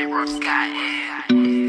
Sky, yeah.